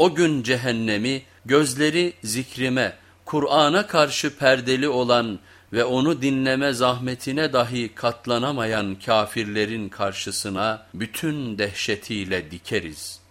O gün cehennemi gözleri zikrime, Kur'an'a karşı perdeli olan ve onu dinleme zahmetine dahi katlanamayan kafirlerin karşısına bütün dehşetiyle dikeriz.''